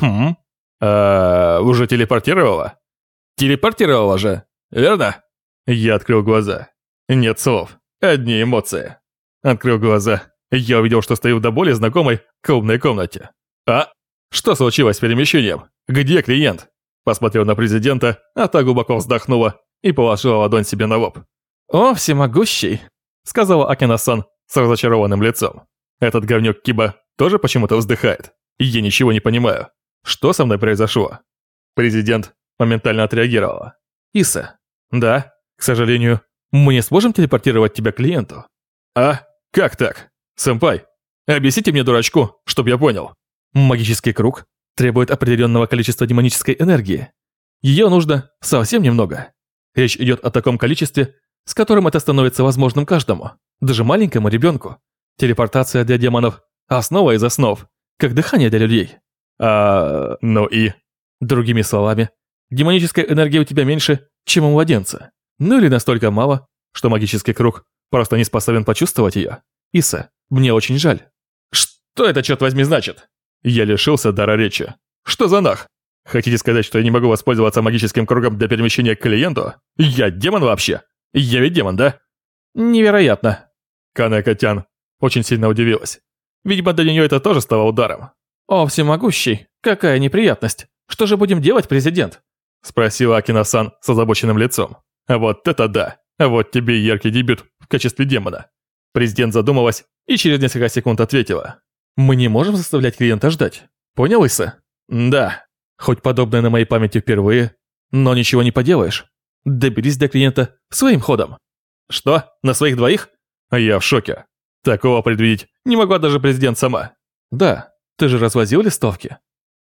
Хм? А, уже телепортировала? Телепортировала же, верно? Я открыл глаза. Нет слов, одни эмоции. Открыл глаза. Я увидел, что стою в до боли знакомой клубной комнате. А? Что случилось с перемещением? Где клиент? Посмотрел на президента, а та глубоко вздохнула и положила ладонь себе на лоб. «О, всемогущий!» — сказала Акина-сан с разочарованным лицом. Этот говнюк Киба тоже почему-то вздыхает. Я ничего не понимаю. Что со мной произошло? Президент моментально отреагировала. Иса, да, к сожалению, мы не сможем телепортировать тебя к клиенту. А? Как так? Сэмпай, объясните мне дурачку, чтоб я понял. Магический круг требует определенного количества демонической энергии. Ее нужно совсем немного. Речь идет о таком количестве, с которым это становится возможным каждому, даже маленькому ребенку. Телепортация для демонов – основа из основ, как дыхание для людей. А, ну и... Другими словами, демонической энергии у тебя меньше, чем у младенца. Ну или настолько мало, что магический круг просто не способен почувствовать ее. Иса, мне очень жаль. Что это, черт возьми, значит? Я лишился дара речи. Что за нах? Хотите сказать, что я не могу воспользоваться магическим кругом для перемещения к клиенту? Я демон вообще? Я ведь демон, да? Невероятно. Канека-тян очень сильно удивилась. Видимо, для нее это тоже стало ударом. «О, всемогущий, какая неприятность! Что же будем делать, президент?» Спросила Акина-сан с озабоченным лицом. «Вот это да! Вот тебе яркий дебют в качестве демона!» Президент задумалась и через несколько секунд ответила. «Мы не можем заставлять клиента ждать. Понял, Иса?» «Да. Хоть подобное на моей памяти впервые, но ничего не поделаешь. Доберись до клиента своим ходом». «Что? На своих двоих?» Я в шоке. Такого предвидеть не могла даже президент сама. Да, ты же развозил листовки.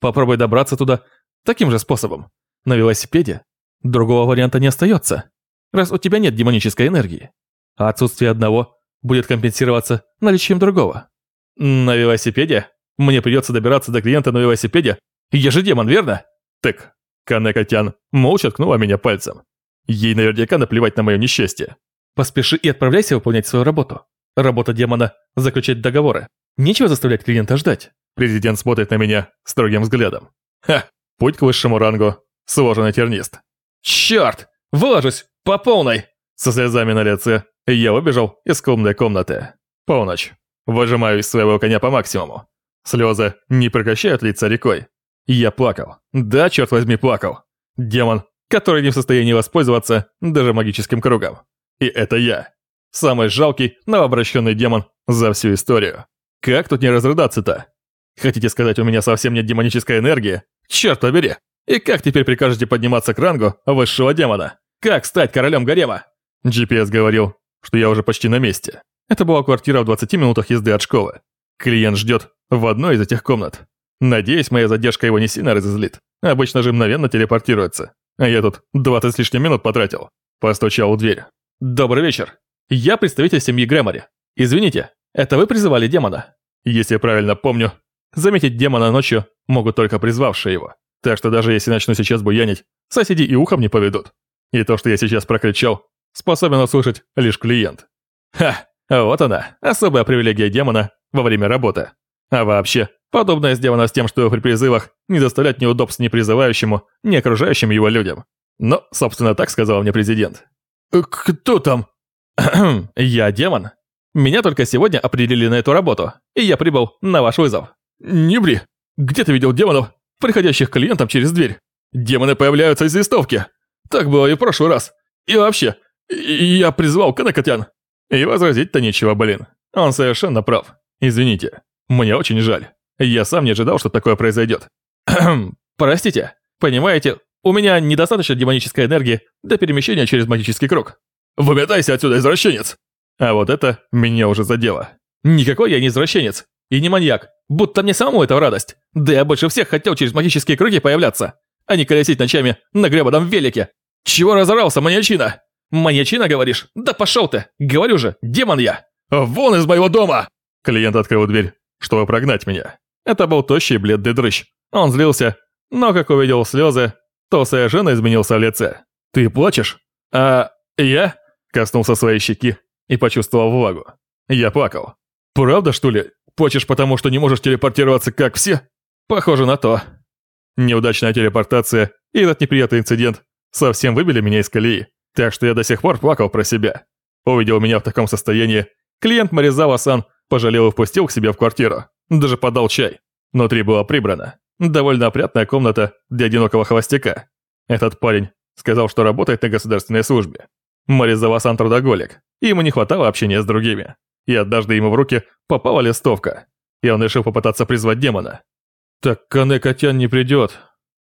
Попробуй добраться туда таким же способом. На велосипеде. Другого варианта не остается, раз у тебя нет демонической энергии. А отсутствие одного будет компенсироваться наличием другого. На велосипеде? Мне придется добираться до клиента на велосипеде? Я же демон, верно? Так, Канекотян молча ткнула меня пальцем. Ей наверняка наплевать на мое несчастье. Поспеши и отправляйся выполнять свою работу. Работа демона – заключать договоры. Нечего заставлять клиента ждать. Президент смотрит на меня строгим взглядом. Ха, путь к высшему рангу – сложный тернист. Черт, выложусь по полной! Со слезами на лице я выбежал из клубной комнаты. Полночь. Выжимаю из своего коня по максимуму. Слезы не прекращают лица рекой. Я плакал. Да, черт возьми, плакал. Демон, который не в состоянии воспользоваться даже магическим кругом. И это я. Самый жалкий, новообращенный демон за всю историю. Как тут не разрыдаться-то? Хотите сказать, у меня совсем нет демонической энергии? Черт побери! И как теперь прикажете подниматься к рангу высшего демона? Как стать королем гарема? GPS говорил, что я уже почти на месте. Это была квартира в 20 минутах езды от школы. Клиент ждет в одной из этих комнат. Надеюсь, моя задержка его не сильно разозлит. Обычно же мгновенно телепортируется. А я тут 20 с лишним минут потратил. Постучал у двери. «Добрый вечер. Я представитель семьи Грэмори. Извините, это вы призывали демона? Если я правильно помню, заметить демона ночью могут только призвавшие его. Так что даже если начну сейчас буянить, соседи и ухом не поведут. И то, что я сейчас прокричал, способен услышать лишь клиент. Ха, вот она, особая привилегия демона во время работы. А вообще, подобное сделано с тем, что при призывах не доставлять неудобств ни призывающему, ни окружающим его людям. Но, собственно, так сказал мне президент. «Кто там?» «Я демон. Меня только сегодня определили на эту работу, и я прибыл на ваш вызов». «Не бри. Где ты видел демонов, приходящих клиентам через дверь? Демоны появляются из листовки. Так было и в прошлый раз. И вообще, я призвал Канакотян». И возразить-то нечего, блин. Он совершенно прав. Извините. Мне очень жаль. Я сам не ожидал, что такое произойдет. Простите. Понимаете, у меня недостаточно демонической энергии для перемещения через магический круг. Выметайся отсюда, извращенец!» А вот это меня уже задело. Никакой я не извращенец. И не маньяк. Будто мне самому это в радость. Да я больше всех хотел через магические круги появляться, а не колесить ночами на гребаном велике. Чего разорался, маньячина? Маньячина, говоришь? Да пошел ты! Говорю же, демон я! Вон из моего дома! Клиент открыл дверь, чтобы прогнать меня. Это был тощий бледный дрыщ. Он злился, но как увидел слезы, то совершенно изменился в лице. «Ты плачешь?» «А я?» Коснулся своей щеки и почувствовал влагу. Я плакал. «Правда, что ли? Плачешь потому, что не можешь телепортироваться, как все?» «Похоже на то». Неудачная телепортация и этот неприятный инцидент совсем выбили меня из колеи, так что я до сих пор плакал про себя. Увидел меня в таком состоянии, клиент Маризава-сан пожалел и впустил к себе в квартиру. Даже подал чай. Внутри было прибрано. Довольно опрятная комната для одинокого холостяка. Этот парень сказал, что работает на государственной службе. Маризава-сан трудоголик, и ему не хватало общения с другими. И однажды ему в руки попала листовка, и он решил попытаться призвать демона. Так Кане Котян не придет.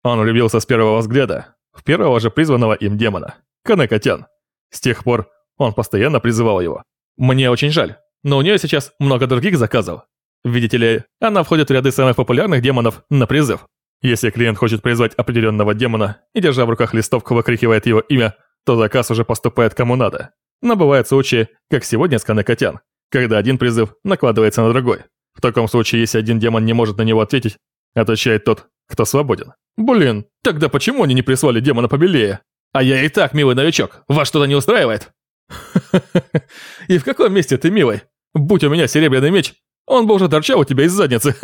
Он влюбился с первого взгляда в первого же призванного им демона, Кане Котян. С тех пор он постоянно призывал его. Мне очень жаль, но у нее сейчас много других заказов. Видите ли, она входит в ряды самых популярных демонов на призыв. Если клиент хочет призвать определенного демона и, держа в руках листовку, выкрикивает его имя, то заказ уже поступает кому надо. Но бывают случаи, как сегодня с Канекотян, когда один призыв накладывается на другой. В таком случае, если один демон не может на него ответить, отвечает тот, кто свободен. Блин, тогда почему они не прислали демона побелее? А я и так милый новичок, вас что-то не устраивает? И в каком месте ты милый? Будь у меня серебряный меч, он бы уже торчал у тебя из задницы.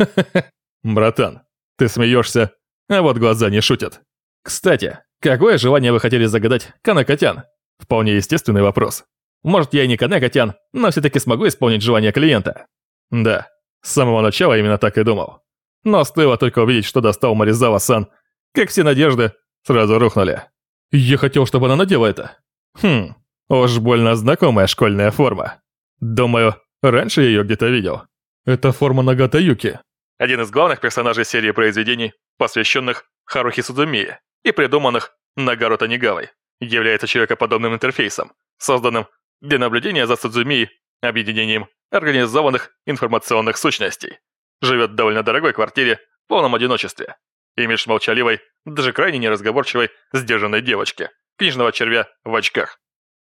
Братан, ты смеешься, а вот глаза не шутят. Кстати, какое желание вы хотели загадать, Канакотян? Вполне естественный вопрос. Может, я и не Канакотян, но все-таки смогу исполнить желание клиента. Да, с самого начала именно так и думал. Но стоило только увидеть, что достал Маризава-сан, как все надежды сразу рухнули. Я хотел, чтобы она надела это. Хм, уж больно знакомая школьная форма. Думаю, раньше я ее где-то видел. Это форма Нагата Юки. Один из главных персонажей серии произведений, посвященных Харухи Судзумии и придуманных Нагару Танигавой, является человекоподобным интерфейсом, созданным для наблюдения за Судзумией объединением организованных информационных сущностей. Живет в довольно дорогой квартире, в полном одиночестве. Имидж молчаливой, даже крайне неразговорчивой, сдержанной девочки, книжного червя в очках.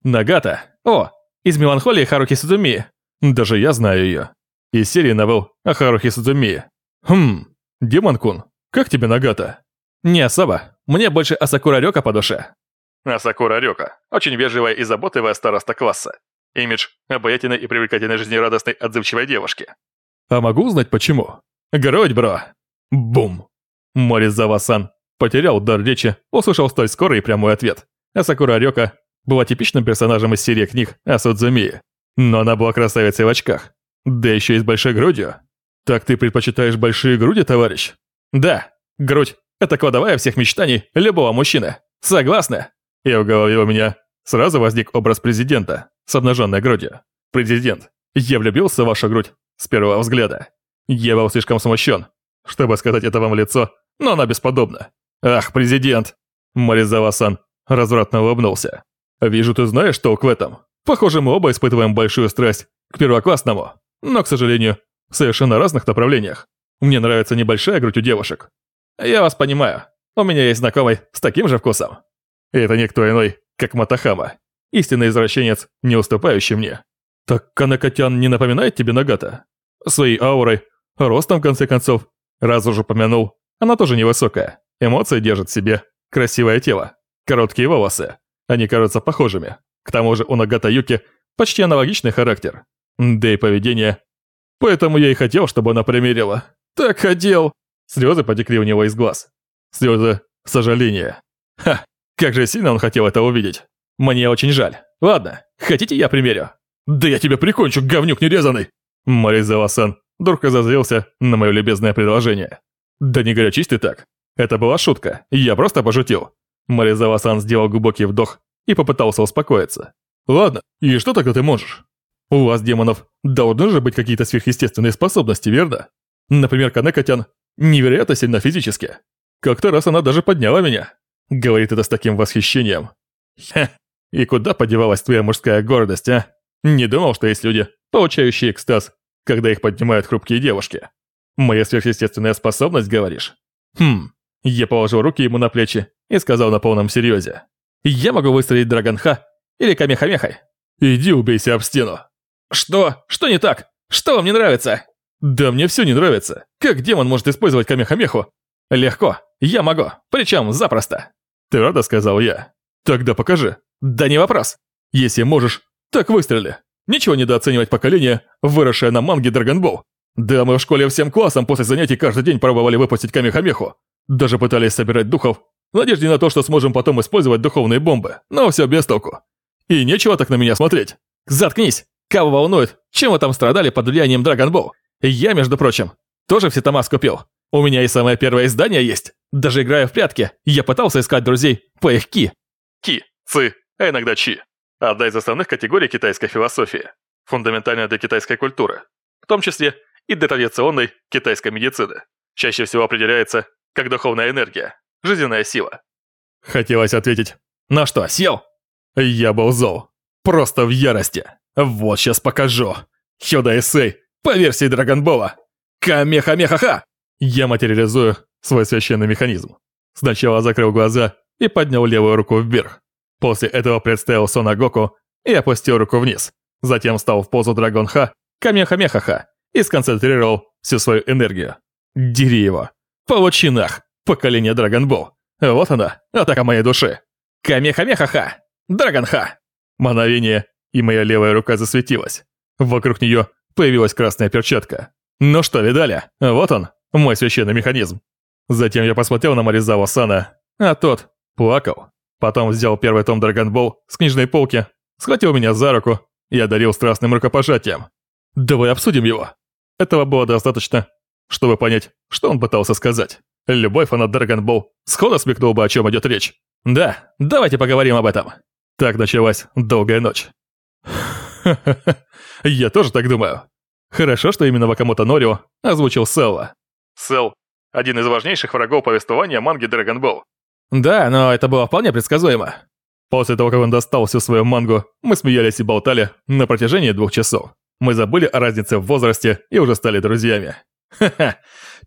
Нагата. О, из меланхолии Харуки Судзумии. Даже я знаю ее. Из серии новелл о Харухи Судзумии. Хм, Демон-кун, как тебе Нагата? Не особо. Мне больше Асакура Рёка по душе. Асакура Рёка. Очень вежливая и заботливая староста класса. Имидж обаятельной и привлекательной жизнерадостной отзывчивой девушки. А могу узнать почему? Грудь, бро! Бум! Моризава-сан потерял дар речи, услышал столь скорый и прямой ответ. Асакура Рёка была типичным персонажем из серии книг о Судзумии. Но она была красавицей в очках. Да еще и с большой грудью. Так ты предпочитаешь большие груди, товарищ? Да, грудь – это кладовая всех мечтаний любого мужчины. Согласны? И в голове у меня сразу возник образ президента с обнаженной грудью. Президент, я влюбился в вашу грудь с первого взгляда. Я был слишком смущен, чтобы сказать это вам в лицо, но она бесподобна. Ах, президент! Маризава-сан развратно улыбнулся. Вижу, ты знаешь толк в этом. Похоже, мы оба испытываем большую страсть к первоклассному, но, к сожалению, в совершенно разных направлениях. Мне нравится небольшая грудь у девушек. Я вас понимаю. У меня есть знакомый с таким же вкусом. Это никто иной, как Матахама. Истинный извращенец, не уступающий мне. Так Канакатян не напоминает тебе Нагата? Своей аурой, ростом в конце концов. Раз уже упомянул, она тоже невысокая. Эмоции держит в себе. Красивое тело. Короткие волосы. Они кажутся похожими. К тому же у Нагата Юки почти аналогичный характер. Да и поведение. Поэтому я и хотел, чтобы она примерила. Так хотел. Слезы потекли у него из глаз. Слезы сожаления. Ха, как же сильно он хотел это увидеть. Мне очень жаль. Ладно, хотите я примерю? Да я тебя прикончу, говнюк нерезанный. Маризава-сан вдруг разозлился на мое любезное предложение. Да не горячись ты так. Это была шутка, я просто пошутил. Маризава-сан сделал глубокий вдох и попытался успокоиться. Ладно, и что тогда ты можешь? У вас, демонов, должны же быть какие-то сверхъестественные способности, верно? Например, Канекотян невероятно сильно физически. Как-то раз она даже подняла меня. Говорит это с таким восхищением. Хе, и куда подевалась твоя мужская гордость, а? Не думал, что есть люди, получающие экстаз, когда их поднимают хрупкие девушки. Моя сверхъестественная способность, говоришь? Хм, я положил руки ему на плечи и сказал на полном серьезе. Я могу выстрелить Драгонха или Камехамехой. Иди убейся об стену. «Что? Что не так? Что вам не нравится?» «Да мне все не нравится. Как демон может использовать Камехамеху?» «Легко. Я могу. Причем запросто». «Твердо сказал я. Тогда покажи». «Да не вопрос. Если можешь, так выстрели. Ничего недооценивать поколение, выросшее на манге Драгонбол. Да мы в школе всем классом после занятий каждый день пробовали выпустить Камехамеху. Даже пытались собирать духов, в надежде на то, что сможем потом использовать духовные бомбы, но все без толку. И нечего так на меня смотреть. Заткнись! Кого волнует, чем вы там страдали под влиянием Ball? Я, между прочим, тоже все тома скупил. У меня и самое первое издание есть. Даже играя в прятки, я пытался искать друзей по их ки. Ки, ци, а иногда чи. Одна из основных категорий китайской философии. Фундаментальная для китайской культуры. В том числе и для традиционной китайской медицины. Чаще всего определяется как духовная энергия, жизненная сила. Хотелось ответить. На что, съел? Я был зол. Просто в ярости. Вот сейчас покажу. Хёда Эссей по версии Драгонбола. Камехамехаха! Я материализую свой священный механизм. Сначала закрыл глаза и поднял левую руку вверх. После этого представил Сонагоку и опустил руку вниз. Затем встал в позу Драгонха, Камехамехаха и сконцентрировал всю свою энергию. Дери его. Получи нах, поколение Драгонбол. Вот она, атака моей души. Камехамехаха! Драгонха! Мгновение, и моя левая рука засветилась. Вокруг нее появилась красная перчатка. Ну что, видали? Вот он, мой священный механизм. Затем я посмотрел на Маризава Сана, а тот плакал. Потом взял первый том Драгонбол с книжной полки, схватил меня за руку и одарил страстным рукопожатием. Давай обсудим его. Этого было достаточно, чтобы понять, что он пытался сказать. Любой фанат Ball сходу смекнул бы, о чем идет речь. Да, давайте поговорим об этом. Так началась долгая ночь. Я тоже так думаю. Хорошо, что именно Вакамото Норио озвучил Селла. Сел – один из важнейших врагов повествования манги Dragon Ball. Да, но это было вполне предсказуемо. После того, как он достал всю свою мангу, мы смеялись и болтали на протяжении двух часов. Мы забыли о разнице в возрасте и уже стали друзьями. Ха-ха,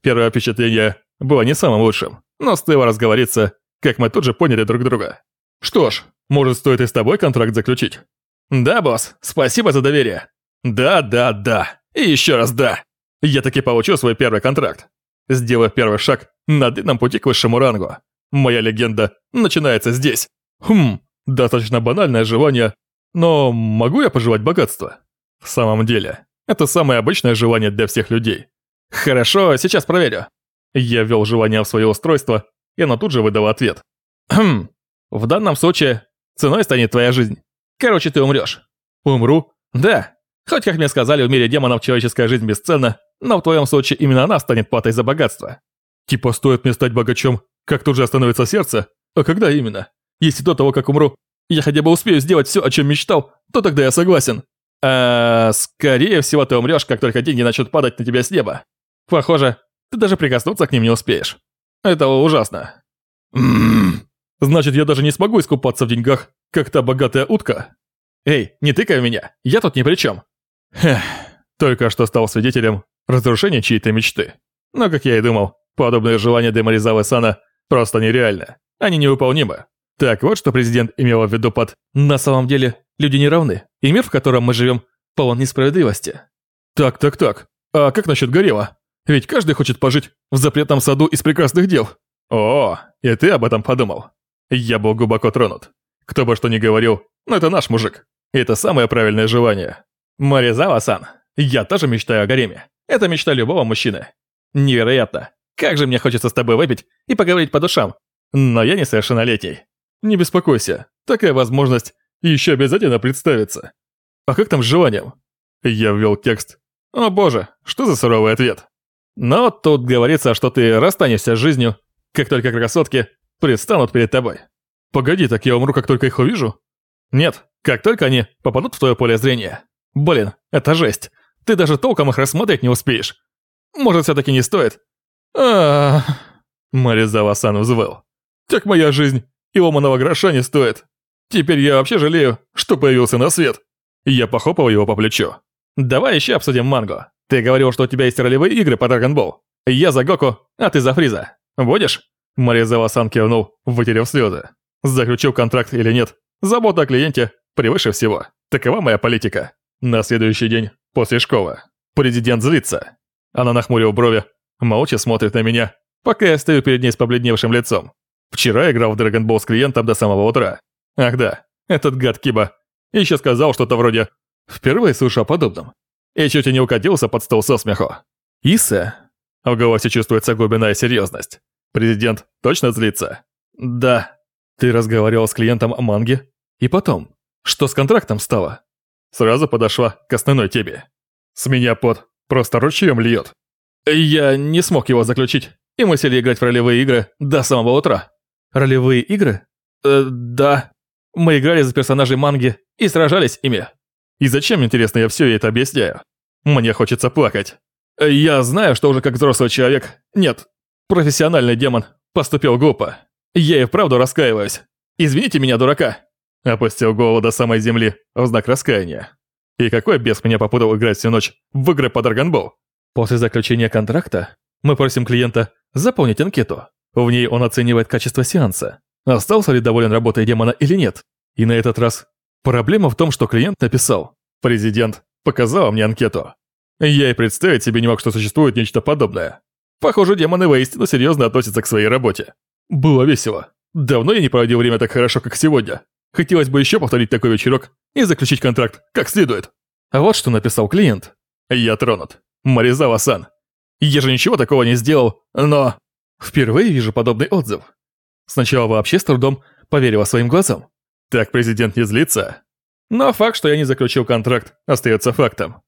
первое впечатление было не самым лучшим, но стоило разговориться, как мы тут же поняли друг друга. Что ж, может стоит и с тобой контракт заключить? Да, босс, спасибо за доверие. Да, да, да. И еще раз да. Я таки получил свой первый контракт. Сделав первый шаг на длинном пути к высшему рангу. Моя легенда начинается здесь. Хм, достаточно банальное желание, но могу я пожелать богатства? В самом деле, это самое обычное желание для всех людей. Хорошо, сейчас проверю. Я ввел желание в свое устройство, и оно тут же выдало ответ. Хм, в данном случае ценой станет твоя жизнь. Короче, ты умрешь. Умру? Да. Хоть, как мне сказали, в мире демонов человеческая жизнь бесценна, но в твоем случае именно она станет платой за богатство. Типа, стоит мне стать богачом, как тут же остановится сердце? А когда именно? Если до того, как умру, я хотя бы успею сделать все, о чем мечтал, то тогда я согласен. А, скорее всего, ты умрешь, как только деньги начнут падать на тебя с неба. Похоже, ты даже прикоснуться к ним не успеешь. Это ужасно. Ммм. Значит, я даже не смогу искупаться в деньгах, как та богатая утка. Эй, не тыкай меня, я тут ни при чем. Хех, только что стал свидетелем разрушения чьей-то мечты. Но, как я и думал, подобные желания Деморизавы Сана просто нереальны. Они невыполнимы. Так вот, что президент имел в виду под «на самом деле люди не равны, и мир, в котором мы живем, полон несправедливости». Так, так, так. А как насчет Горела? Ведь каждый хочет пожить в запретном саду из прекрасных дел. О, и ты об этом подумал. Я был глубоко тронут. Кто бы что ни говорил, но это наш мужик. И это самое правильное желание. Маризава-сан, я тоже мечтаю о гареме. Это мечта любого мужчины. Невероятно. Как же мне хочется с тобой выпить и поговорить по душам. Но я несовершеннолетний. Не беспокойся, такая возможность еще обязательно представится. А как там с желанием? Я ввел текст. О боже, что за суровый ответ? Но тут говорится, что ты расстанешься с жизнью, как только красотки предстанут перед тобой. Погоди, так я умру, как только их увижу? Нет, как только они попадут в твое поле зрения. Блин, это жесть. Ты даже толком их рассмотреть не успеешь. Может, все-таки не стоит? а Маризава-сан взвыл. Так моя жизнь и ломаного гроша не стоит. Теперь я вообще жалею, что появился на свет. Я похлопал его по плечу. Давай еще обсудим мангу. Ты говорил, что у тебя есть ролевые игры по Ball. Я за Гоку, а ты за Фриза. Будешь? Маризава-сан кивнул, вытерев слезы. Заключил контракт или нет? Забота о клиенте превыше всего. Такова моя политика. На следующий день, после школы. Президент злится. Она нахмурила брови, молча смотрит на меня, пока я стою перед ней с побледневшим лицом. Вчера играл в Dragon Ball с клиентом до самого утра. Ах да, этот гад Киба. Еще сказал что-то вроде «Впервые слышу о подобном» и чуть и не укатился под стол со смеху. «Иса?» В голосе чувствуется глубина и серьезность. Президент точно злится? Да. Ты разговаривал с клиентом о манге? И потом, что с контрактом стало? Сразу подошла к основной теме. С меня пот просто ручьем льет. Я не смог его заключить, и мы сели играть в ролевые игры до самого утра. Ролевые игры? Э, да. Мы играли за персонажей манги и сражались ими. И зачем, интересно, я все это объясняю? Мне хочется плакать. Я знаю, что уже как взрослый человек, нет, профессиональный демон, поступил глупо. Я и вправду раскаиваюсь. Извините меня, дурака. Опустил голову до самой земли в знак раскаяния. И какой бес меня попутал играть всю ночь в игры по Драгонбол? После заключения контракта мы просим клиента заполнить анкету. В ней он оценивает качество сеанса, остался ли доволен работой демона или нет. И на этот раз проблема в том, что клиент написал «Президент показал мне анкету». Я и представить себе не мог, что существует нечто подобное. Похоже, демоны воистину серьезно относятся к своей работе. Было весело. Давно я не проводил время так хорошо, как сегодня. Хотелось бы еще повторить такой вечерок и заключить контракт как следует. А вот что написал клиент. Я тронут. Маризава-сан. Я же ничего такого не сделал, но... Впервые вижу подобный отзыв. Сначала вообще с трудом поверила своим глазам. Так президент не злится. Но факт, что я не заключил контракт, остается фактом.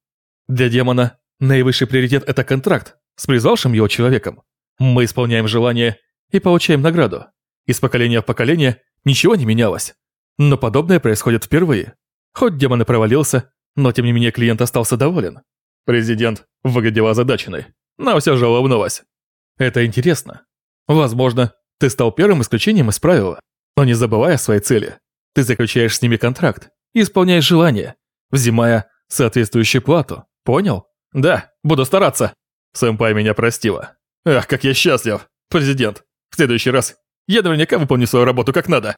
Для демона наивысший приоритет – это контракт с призвавшим его человеком. Мы исполняем желание и получаем награду. Из поколения в поколение ничего не менялось. Но подобное происходит впервые. Хоть демон и провалился, но тем не менее клиент остался доволен. Президент выглядел озадаченной, но все же улыбнулась. Это интересно. Возможно, ты стал первым исключением из правила, но не забывая о своей цели. Ты заключаешь с ними контракт и исполняешь желание, взимая соответствующую плату. Понял? Да, буду стараться. Сэмпай меня простила. Ах, как я счастлив. Президент, в следующий раз я наверняка выполню свою работу как надо.